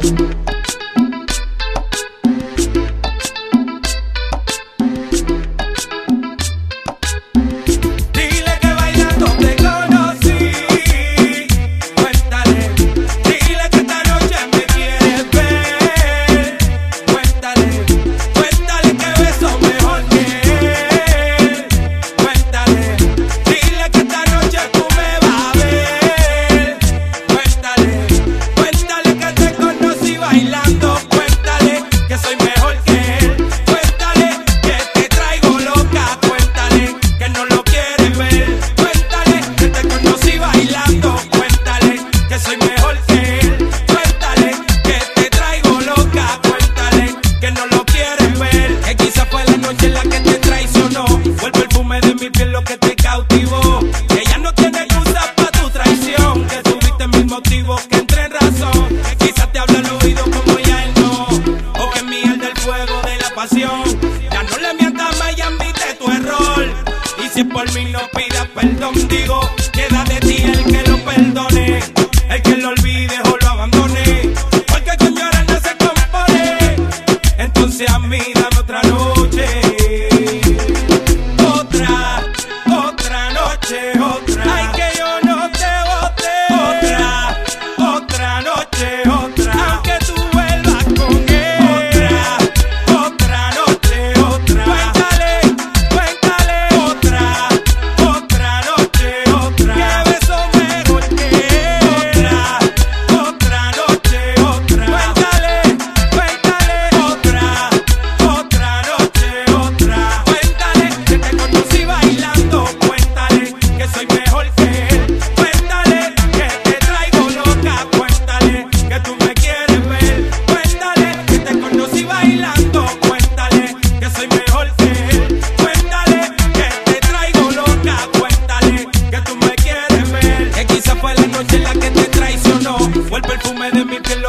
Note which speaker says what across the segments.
Speaker 1: You. motivo que entre en razón. Quizás te habla al oído como ya él no. O que miel del fuego de la pasión. Ya no le mientas más y admite tu error. Y si por mí no pidas perdón, digo.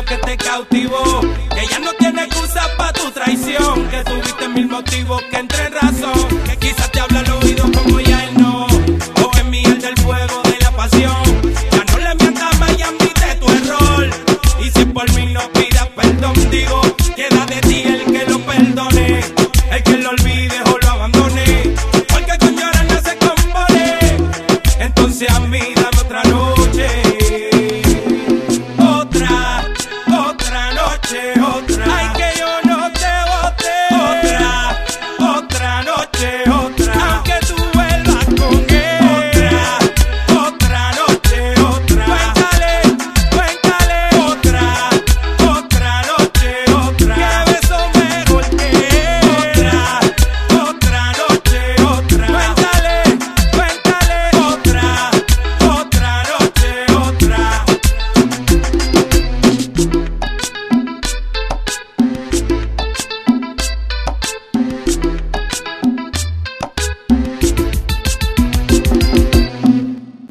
Speaker 1: que te cautivó. Que ya no tiene excusa para tu traición. Que tuviste mil motivos que entre razón. Que quizás te habla al oído como ya él no. O es miel del fuego de la pasión. Ya no le mientas más y admite tu error. Y si por mí no pidas perdón, digo, queda de ti el que lo perdone. El que lo olvide o lo abandone. Porque con llorar no se compone. Entonces a mí dame otra noche.